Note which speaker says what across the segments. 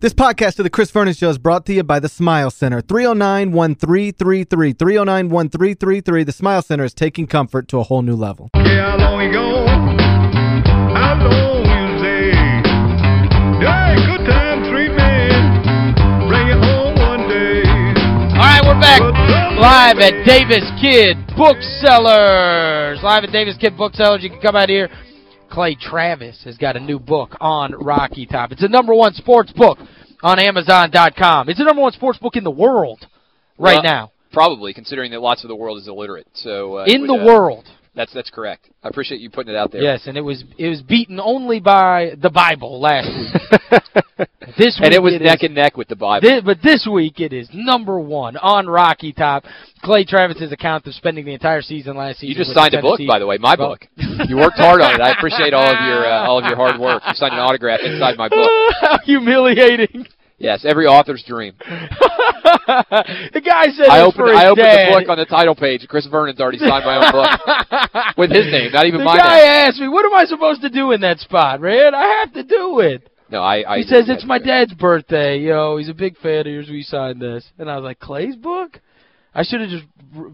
Speaker 1: This podcast of the Chris Vernon Show is brought to you by the Smile Center. 309-1333. 309-1333. The Smile Center is taking comfort to a whole new level.
Speaker 2: Yeah, how long we go? How long you say? Yeah, good time, three men. Bring it home one day.
Speaker 3: All right, we're back live at Davis Kid Booksellers. Live at Davis-Kidd Booksellers. You can come out here. Clay Travis has got a new book on Rocky Top. It's the number one sports book on Amazon.com. It's the number one sports book in the world right
Speaker 4: Well,
Speaker 3: now.
Speaker 4: Probably, considering that lots of the world is illiterate. So uh,
Speaker 3: In
Speaker 4: it
Speaker 3: the
Speaker 4: uh,
Speaker 3: world.
Speaker 4: That's that's correct. I appreciate you putting it out there.
Speaker 3: Yes, and it was it was beaten only by the Bible last week. this week
Speaker 4: and it was
Speaker 3: is-
Speaker 4: neck and neck with the Bible.
Speaker 3: Thi- but this week it is number one on Rocky Top. Clay Travis's account of spending the entire season last season.
Speaker 4: you just signed a book, by the way, my book. You worked hard on it. I appreciate all of your uh, all of your hard work. You signed an autograph inside my book.
Speaker 3: How humiliating.
Speaker 4: Yes, every author's dream.
Speaker 3: the guy said
Speaker 4: I opened I opened
Speaker 3: dad.
Speaker 4: the book on the title page. Chris Vernon's already signed my own book with his name, not even
Speaker 3: the
Speaker 4: my
Speaker 3: guy asked me, what am I supposed to do in that spot, Red? I have to do it.
Speaker 4: No, I I
Speaker 3: He says, it's my dad's birthday. Yo, he's a big fan. of yours. we signed this. And I was like, Clay's book? I should have just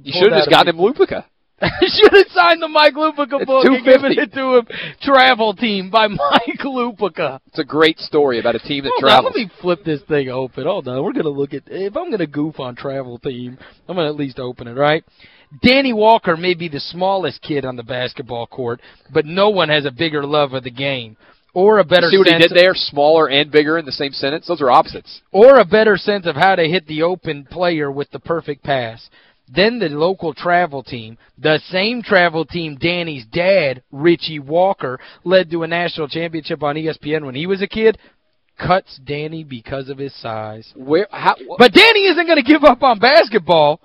Speaker 4: You should have just gotten him Lupica.
Speaker 3: Should have signed the Mike Lupica
Speaker 4: It's
Speaker 3: book and given it to him. Travel Team by Mike Lupica.
Speaker 4: It's a great story about a team that
Speaker 3: Hold on,
Speaker 4: travels.
Speaker 3: let me flip this thing open. Hold on. We're going to look at, if I'm going to goof on Travel Team, I'm going to at least open it, right? Danny Walker may be the smallest kid on the basketball court, but no one has a bigger love of the game or a better
Speaker 4: See what he did there? Smaller and bigger in the same sentence? Those are opposites.
Speaker 3: or a better sense of how to hit the open player with the perfect pass. Then the local travel team, the same travel team Danny's dad, Richie Walker, led to a national championship on ESPN when he was a kid, cuts Danny because of his size.
Speaker 4: Where how
Speaker 3: But Danny isn't going to give up on basketball.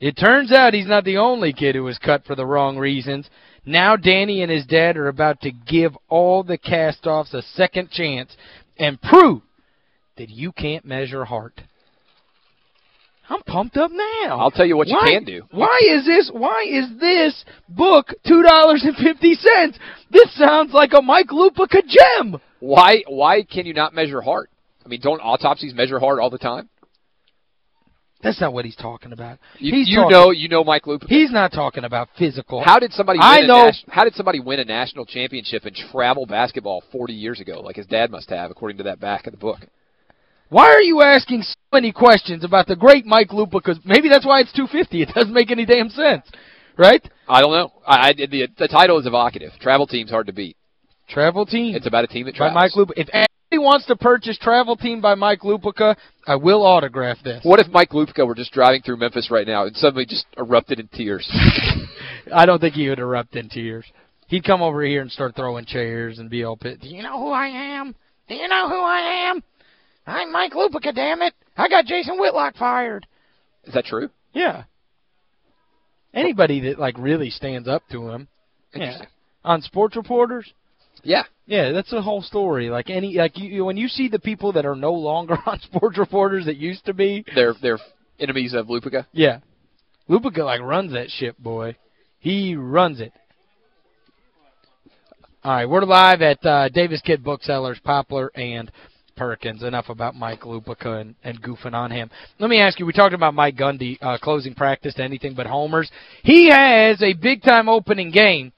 Speaker 3: It turns out he's not the only kid who was cut for the wrong reasons. Now Danny and his dad are about to give all the cast-offs a second chance and prove that you can't measure heart. I'm pumped up now.
Speaker 4: I'll tell you what you can do.
Speaker 3: Why is this why is this book $2.50? This sounds like a Mike Lupica gem.
Speaker 4: Why why can you not measure heart? I mean, don't autopsies measure heart all the time?
Speaker 3: That's not what he's talking about.
Speaker 4: You,
Speaker 3: he's
Speaker 4: you
Speaker 3: talking-
Speaker 4: know you know Mike Lupica.
Speaker 3: He's not talking about physical.
Speaker 4: How did somebody
Speaker 3: I know-
Speaker 4: how did somebody win a national championship in travel basketball 40 years ago like his dad must have according to that back of the book?
Speaker 3: Why are you asking so many questions about the great Mike Lupa? Because maybe that's why it's 250. It doesn't make any damn sense. Right?
Speaker 4: I don't know. I, I the the title is evocative. Travel team's hard to beat.
Speaker 3: Travel Team
Speaker 4: It's about a team that travels. by.
Speaker 3: Mike Lupica. If anybody wants to purchase Travel Team by Mike Lupica, I will autograph this.
Speaker 4: What if Mike Lupica were just driving through Memphis right now and suddenly just erupted in tears?
Speaker 3: I don't think he would erupt in tears. He'd come over here and start throwing chairs and be all pissed. Do you know who I am? Do you know who I am? I'm Mike Lupica, damn it. I got Jason Whitlock fired.
Speaker 4: Is that true?
Speaker 3: Yeah. Anybody that, like, really stands up to him. Yeah. On sports reporters,
Speaker 4: Yeah.
Speaker 3: Yeah, that's the whole story. Like any like you when you see the people that are no longer on sports reporters that used to be,
Speaker 4: They're they're enemies of Lupica.
Speaker 3: yeah. Lupica like runs that ship, boy. He runs it. All right, we're live at uh, Davis-Kidd Booksellers, Poplar and Perkins. Enough about Mike Lupica and, and goofing on him. Let me ask you, we talked about Mike Gundy uh, closing practice to anything but homers. He has a big-time opening game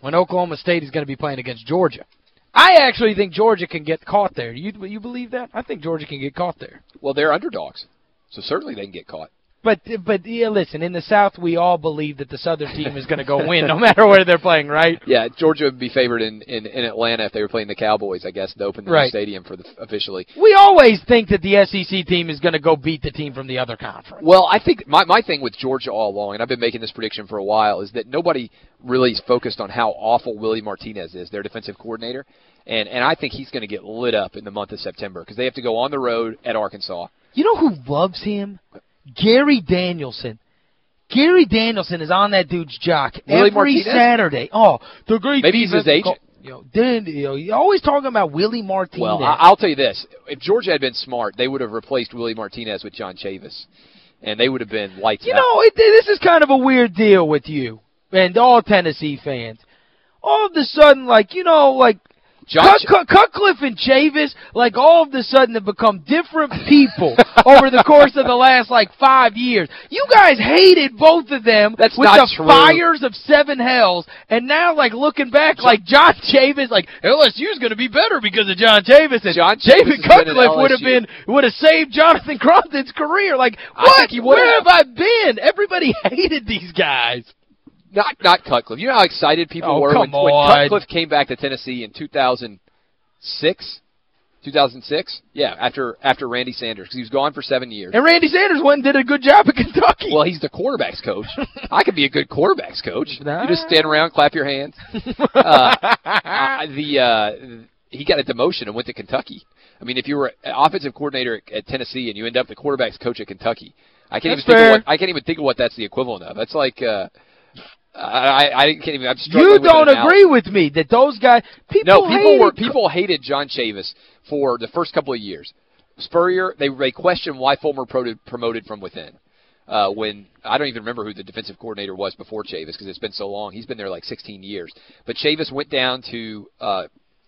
Speaker 3: when Oklahoma State is going to be playing against Georgia. I actually think Georgia can get caught there. You you believe that? I think Georgia can get caught there.
Speaker 4: Well, they're underdogs. So certainly they can get caught.
Speaker 3: But but yeah, listen, in the South we all believe that the Southern team is going to go win no matter where they're playing, right?
Speaker 4: Yeah, Georgia would be favored in, in, in Atlanta if they were playing the Cowboys, I guess, to open the new
Speaker 3: Right.
Speaker 4: stadium for the officially.
Speaker 3: We always think that the SEC team is going to go beat the team from the other conference.
Speaker 4: Well, I think my my thing with Georgia all along, and I've been making this prediction for a while, is that nobody really is focused on how awful Willie Martinez is, their defensive coordinator, and and I think he's going to get lit up in the month of September because they have to go on the road at Arkansas.
Speaker 3: You know who loves him? Gary Danielson. Gary Danielson is on that dude's jock
Speaker 4: Willie
Speaker 3: every
Speaker 4: Martinez?
Speaker 3: Saturday. Oh, the great
Speaker 4: Maybe he's his agent.
Speaker 3: You know, then, you know, you're always talking about Willie Martinez.
Speaker 4: Well, I'll tell you this: if Georgia had been smart, they would have replaced Willie Martinez with John Chavis, and they would have been lights
Speaker 3: You
Speaker 4: out.
Speaker 3: know, it, this is kind of a weird deal with you and all Tennessee fans. All of a sudden, like, you know, like,
Speaker 4: John
Speaker 3: Cut, Cutcliffe and Chavis, like, all of a sudden have become different people over the course of the last, like, five years. You guys hated both of them
Speaker 4: That's
Speaker 3: with the
Speaker 4: true.
Speaker 3: fires of seven hells, and now, like, looking back, like, John Chavis, like, LSU's going to be better because of John Chavis, and
Speaker 4: John Chavis
Speaker 3: David
Speaker 4: has been at
Speaker 3: Cutcliffe would have been, would have saved Jonathan Crompton's career. Like, what?
Speaker 4: think he would
Speaker 3: Where
Speaker 4: have
Speaker 3: I been? Everybody hated these guys.
Speaker 4: Not not Cutcliffe. You know how excited people
Speaker 3: Oh,
Speaker 4: were when, when. Cutcliffe came back to Tennessee in 2006? 2006? Yeah, after after Randy Sanders because he was gone for 7 years.
Speaker 3: And Randy Sanders went and did a good job at Kentucky.
Speaker 4: Well, he's the quarterbacks coach. I could be a good quarterbacks coach.
Speaker 3: Nah.
Speaker 4: You just stand around, clap your hands. uh, uh, the uh, he got a demotion and went to Kentucky. I mean, if you were an offensive coordinator at, at Tennessee and you end up the quarterbacks coach at Kentucky, I can't
Speaker 3: That's
Speaker 4: even think of what I can't even think of what that's the equivalent of. That's like uh, I I can't even. I'm struggling
Speaker 3: you don't agree with me that those guys people
Speaker 4: No, people
Speaker 3: hated
Speaker 4: were people hated John Chavis for the first couple of years. Spurrier, they they questioned why Fulmer pro- promoted from within. Uh, when I don't even remember who the defensive coordinator was before Chavis because it's been so long. He's been there like 16 years. But Chavis went down to uh,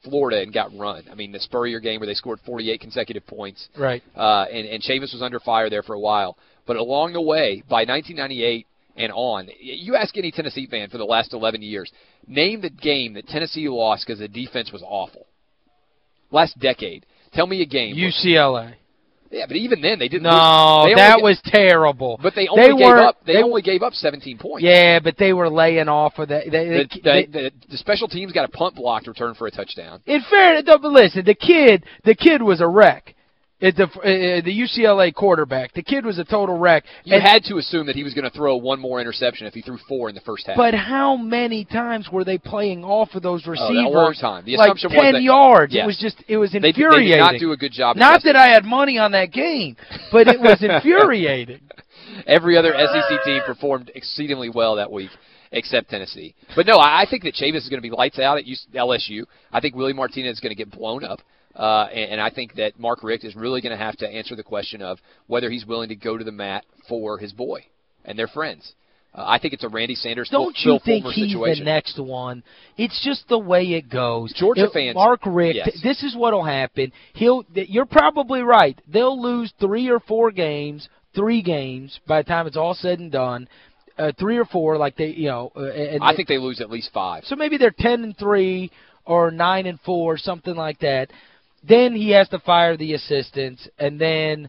Speaker 4: Florida and got run. I mean, the Spurrier game where they scored 48 consecutive points.
Speaker 3: Right.
Speaker 4: Uh, and, and Chavis was under fire there for a while. But along the way, by 1998 and on, you ask any Tennessee fan for the last 11 years, name the game that Tennessee lost because the defense was awful. Last decade. Tell me a game.
Speaker 3: UCLA.
Speaker 4: yeah, but even then they didn't.
Speaker 3: No.
Speaker 4: They
Speaker 3: that was terrible.
Speaker 4: But they only gave
Speaker 3: weren't-
Speaker 4: up. They, only gave up 17 points.
Speaker 3: Yeah, but they were laying off of that. They, they,
Speaker 4: The,
Speaker 3: they-
Speaker 4: the, the, special teams got a punt blocked return for a touchdown.
Speaker 3: in fairness, listen, the kid, the kid was a wreck. At the uh, the UCLA quarterback, the kid was a total wreck.
Speaker 4: You
Speaker 3: And-
Speaker 4: had to assume that he was going to throw one more interception if he threw four in the first half.
Speaker 3: But how many times were they playing off of those
Speaker 4: Oh,
Speaker 3: receivers?
Speaker 4: a long time. The
Speaker 3: like
Speaker 4: assumption was
Speaker 3: 10
Speaker 4: that-
Speaker 3: yards. It was just, it was
Speaker 4: they, they
Speaker 3: infuriating.
Speaker 4: did not do a good job.
Speaker 3: Not that I had money on that game, but it was infuriating.
Speaker 4: Every other SEC team performed exceedingly well that week except Tennessee. But no, I I think that Chavis is going to be lights out at UC LSU. I think Willie Martinez is going to get blown up. Uh, and, and I think that Mark Richt is really going to have to answer the question of whether he's willing to go to the mat for his boy and their friends. Uh, I think it's a Randy Sanders
Speaker 3: Don't
Speaker 4: Phil
Speaker 3: you think
Speaker 4: Fulmer
Speaker 3: he's
Speaker 4: situation.
Speaker 3: the next one? It's just the way it goes.
Speaker 4: Georgia
Speaker 3: If
Speaker 4: fans-
Speaker 3: Mark Richt,
Speaker 4: yes.
Speaker 3: this is what'll happen. He'll you're probably right. They'll lose 3 or 4 games, 3 games by the time it's all said and done. Uh, 3 or 4 like they, you know, uh, and
Speaker 4: I think they lose at least five.
Speaker 3: so maybe they're 10 and 3 or 9 and 4, something like that. Then he has to fire the assistants and then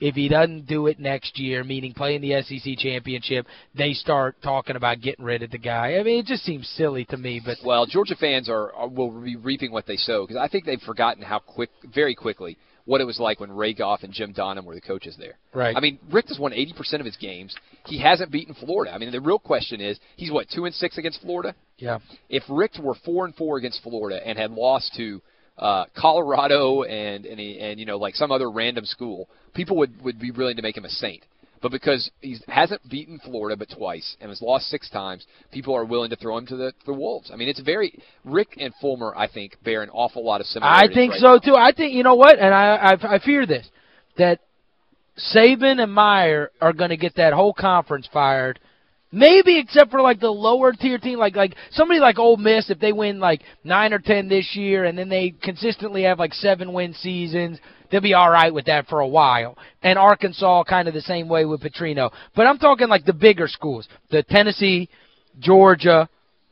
Speaker 3: if he doesn't do it next year, meaning playing the SEC championship, they start talking about getting rid of the guy. I mean, it just seems silly to me, but
Speaker 4: Well, Georgia fans are, are will be reaping what they sow because I think they've forgotten how quick, very quickly, what it was like when Ray Goff and Jim Donnan were the coaches there.
Speaker 3: Right.
Speaker 4: I mean, Richt has won 80% of his games. He hasn't beaten Florida. I mean, the real question is, he's what two and six against Florida.
Speaker 3: yeah.
Speaker 4: If Richt were four and four against Florida and had lost to uh, Colorado and and, he, and you know like some other random school, people would would be willing to make him a saint. But because he hasn't beaten Florida but twice and has lost six times, people are willing to throw him to the the wolves. I mean, it's very Richt and Fulmer. I think bear an awful lot of similarities.
Speaker 3: I think
Speaker 4: right
Speaker 3: so
Speaker 4: now.
Speaker 3: too. I think you know what, and I I, I fear this that Saban and Meyer are going to get that whole conference fired. Maybe except for like the lower tier team like like somebody like Ole Miss if they win like 9 or 10 this year and then they consistently have like 7 win seasons, they'll be all right with that for a while. And Arkansas kind of the same way with Petrino. But I'm talking like the bigger schools, the Tennessee, Georgia,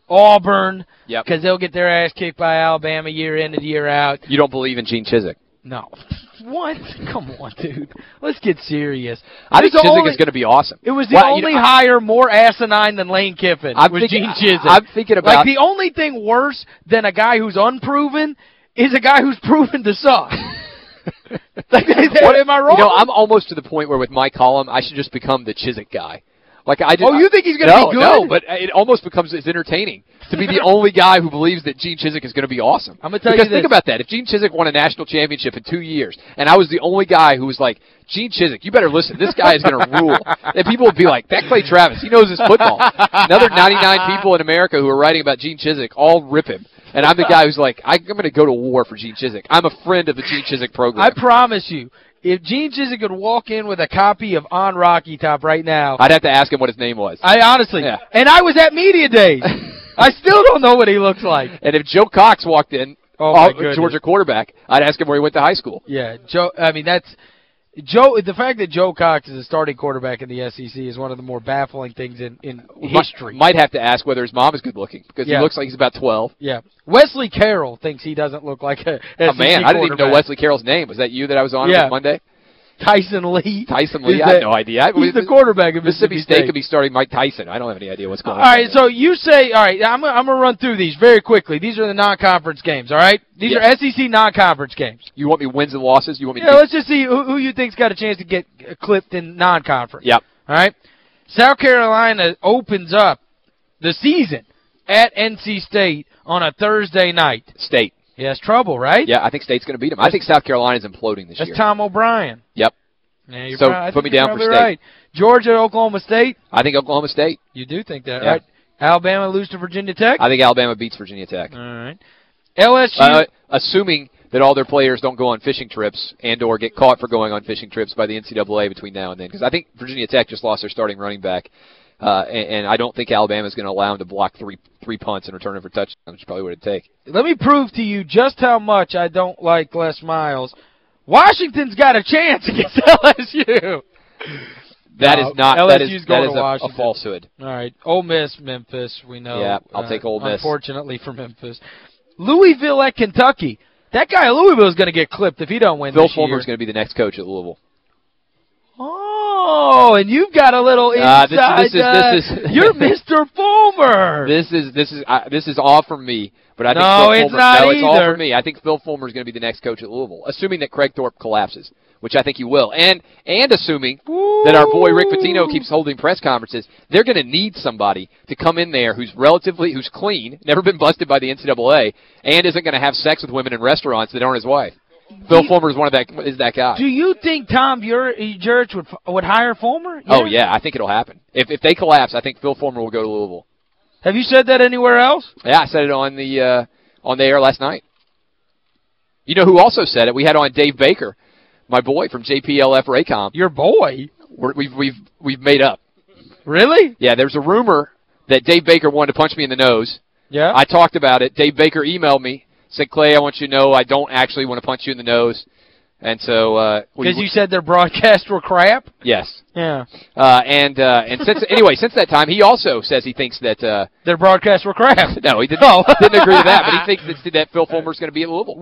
Speaker 3: Auburn,
Speaker 4: Yep.
Speaker 3: because they'll get their ass kicked by Alabama year in and year out.
Speaker 4: You don't believe in Gene Chizik?
Speaker 3: No. What? Come on, dude. Let's get serious.
Speaker 4: I think Chizik
Speaker 3: only-
Speaker 4: is going to be awesome.
Speaker 3: It was the
Speaker 4: Well, you
Speaker 3: only
Speaker 4: know, I-
Speaker 3: hire more asinine than Lane Kiffin
Speaker 4: I'm
Speaker 3: was
Speaker 4: thinking-
Speaker 3: Gene Chizik.
Speaker 4: I'm thinking about-
Speaker 3: Like, the only thing worse than a guy who's unproven is a guy who's proven to suck. like,
Speaker 4: What-
Speaker 3: am I wrong?
Speaker 4: You know, I'm almost to the point where with my column, I should just become the Chizik guy. Like I just,
Speaker 3: Oh, you think he's gonna
Speaker 4: no,
Speaker 3: be good?
Speaker 4: No, but it almost becomes as entertaining to be the only guy who believes that Gene Chizik is going to be awesome.
Speaker 3: I'm gonna tell you
Speaker 4: because think about that. If Gene Chizik won a national championship in two years, and I was the only guy who was like, Gene Chizik, you better listen. This guy is going to rule. And people would be like, that Clay Travis, he knows his football. Another 99 people in America who are writing about Gene Chizik all rip him. And I'm the guy who's like, I'm going to go to war for Gene Chizik. I'm a friend of the Gene Chizik program.
Speaker 3: I promise you, if Gene Chizik could walk in with a copy of On Rocky Top right now,
Speaker 4: I'd have to ask him what his name was.
Speaker 3: I honestly,
Speaker 4: Yeah.
Speaker 3: and I was at media days. I still don't know what he looks like.
Speaker 4: And if Joe Cox walked in,
Speaker 3: Oh, my
Speaker 4: Oh. Georgia quarterback. I'd ask him where he went to high school.
Speaker 3: Yeah, Joe I mean that's Joe the fact that Joe Cox is a starting quarterback in the SEC is one of the more baffling things in in history.
Speaker 4: Might, might have to ask whether his mom is good looking because
Speaker 3: Yeah.
Speaker 4: he looks like he's about 12.
Speaker 3: yeah. Wesley Carroll thinks he doesn't look like a
Speaker 4: Oh, man, I didn't even know. Wesley Carroll's name. Was that you that I was on
Speaker 3: Yeah.
Speaker 4: on Monday?
Speaker 3: Tyson Lee.
Speaker 4: Tyson Lee? I had
Speaker 3: that-
Speaker 4: no idea. I-
Speaker 3: He's the quarterback of
Speaker 4: Mississippi State could be starting Mike Tyson. I don't have any idea what's going
Speaker 3: All
Speaker 4: on.
Speaker 3: right, so you say, all right, I'm, I'm going to run through these very quickly. These are the non-conference games, all right? These
Speaker 4: Yeah.
Speaker 3: are SEC non-conference games.
Speaker 4: You want me wins and losses? You want me
Speaker 3: Yeah, let's just see who, who you think's got a chance to get clipped in non-conference.
Speaker 4: Yep.
Speaker 3: All right? South Carolina opens up the season at NC State on a Thursday night.
Speaker 4: State.
Speaker 3: Yeah, it's trouble, right?
Speaker 4: Yeah, I think State's going to beat them. I think South Carolina's imploding this
Speaker 3: That's
Speaker 4: year.
Speaker 3: That's Tom O'Brien.
Speaker 4: Yep.
Speaker 3: Yeah,
Speaker 4: So,
Speaker 3: prob- I
Speaker 4: put me down for State.
Speaker 3: Right. Georgia, Oklahoma State.
Speaker 4: I think Oklahoma State.
Speaker 3: You do think that,
Speaker 4: Yeah.
Speaker 3: right? Alabama lose to Virginia Tech.
Speaker 4: I think Alabama beats Virginia Tech.
Speaker 3: all right. LSU.
Speaker 4: Uh, assuming that all their players don't go on fishing trips and or get caught for going on fishing trips by the NCAA between now and then. Because I think Virginia Tech just lost their starting running back, uh, and, and I don't think Alabama's going to allow him to block three three punts and return it for touchdowns, which probably what it'd take.
Speaker 3: let me prove to you just how much I don't like Les Miles. Washington's got a chance against LSU.
Speaker 4: That
Speaker 3: No,
Speaker 4: is not
Speaker 3: LSU's
Speaker 4: that
Speaker 3: going
Speaker 4: is
Speaker 3: to
Speaker 4: a, a falsehood.
Speaker 3: All right. Ole Miss, Memphis, we know.
Speaker 4: Yeah, I'll
Speaker 3: uh,
Speaker 4: take Ole Miss.
Speaker 3: Unfortunately for Memphis. Louisville at Kentucky. That guy at Louisville is going to get clipped if he don't win
Speaker 4: Phil
Speaker 3: this year.
Speaker 4: Fulmer's going to be the next coach at Louisville.
Speaker 3: Oh, and you've got a little
Speaker 4: Uh, this-
Speaker 3: inside.
Speaker 4: this is- this is-
Speaker 3: you're Mr. Fulmer.
Speaker 4: This is this is uh, this is all from me, but I think
Speaker 3: No,
Speaker 4: Phil
Speaker 3: it's
Speaker 4: Fulmer,
Speaker 3: not
Speaker 4: no, it's all
Speaker 3: either.
Speaker 4: from me. I think Phil Fulmer is going to be the next coach at Louisville, assuming that Kragthorpe collapses, which I think he will, and and assuming that our boy Rick Pitino keeps holding press conferences. They're going to need somebody to come in there who's relatively who's clean, never been busted by the NCAA, and isn't going to have sex with women in restaurants that aren't his wife. Phil Fulmer is one of that is that guy.
Speaker 3: Do you think Tom Jurich would would hire Fulmer?
Speaker 4: Oh yeah, I think it'll happen. If if they collapse, I think Phil Fulmer will go to Louisville.
Speaker 3: Have you said that anywhere else?
Speaker 4: Yeah, I said it on the uh, on the air last night. You know who also said it? We had on Dave Baker, my boy from JPLF Raycom.
Speaker 3: Your boy.
Speaker 4: We're, we've we've we've made up.
Speaker 3: Really?
Speaker 4: Yeah, there's a rumor that Dave Baker wanted to punch me in the nose.
Speaker 3: Yeah.
Speaker 4: I talked about it. Dave Baker emailed me, said, Clay, I want you to know I don't actually want to punch you in the nose. And so uh
Speaker 3: Because you said their broadcasts were crap?
Speaker 4: Yes.
Speaker 3: Yeah.
Speaker 4: Uh and uh and since anyway, since that time he also says he thinks that uh
Speaker 3: Their broadcasts were crap.
Speaker 4: no, he didn't
Speaker 3: Oh.
Speaker 4: didn't agree to that, but he thinks that, that Phil Fulmer's going to be at Louisville.